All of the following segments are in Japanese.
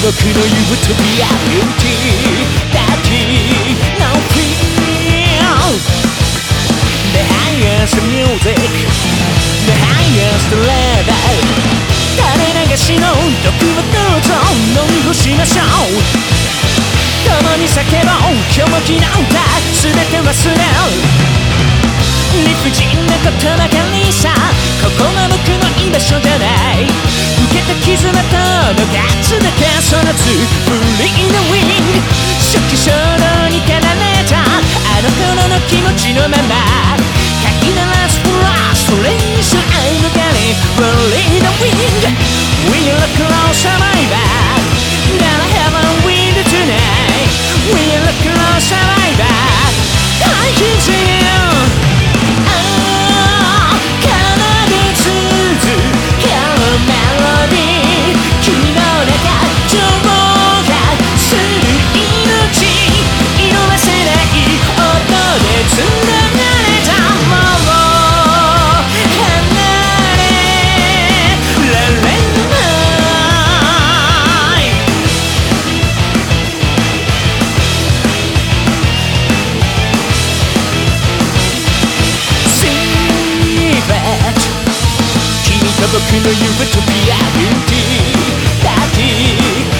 僕のユートピア Beauty Daddy No fear The highest music The highest level 垂れ流しの毒をどうぞ飲み干しましょう共に叫ぼう今日も昨日だ全て忘れる理不尽なことばかりさここは僕の居場所じゃない受けた傷のとのガツだけそのつフリーのウィング初期衝動に駆られたあの頃の気持ちのまま。僕のユートピアビューティーダディ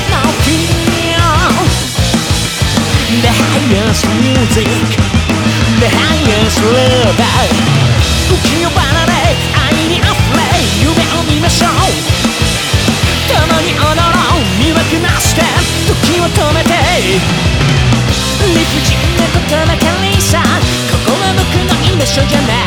No fear The highest music The highest level 浮世離れ愛に溢れ夢を見ましょう共に踊ろう魅惑なして時を止めて理不尽なことばかりさここは僕の居場所じゃない。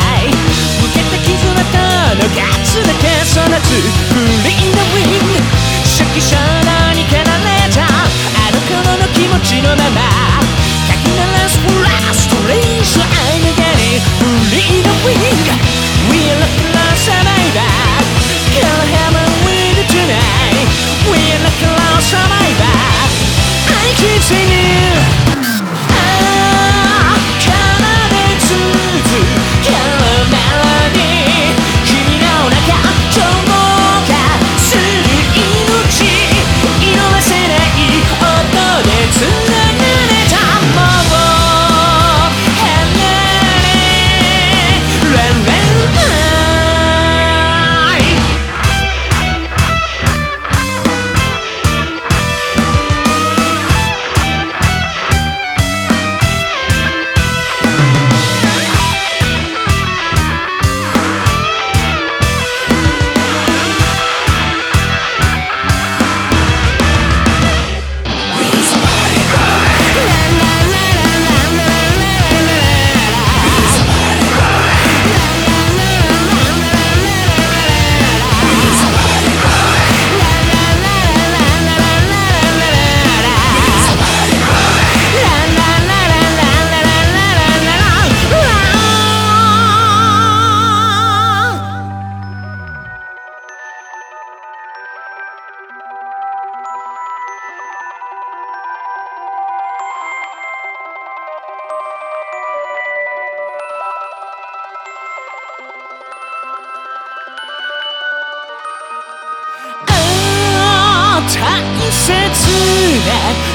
大切な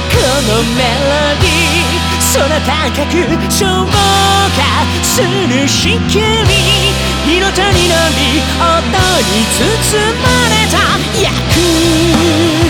このメロディー空高く消防がする光色とりのみ音に包まれた約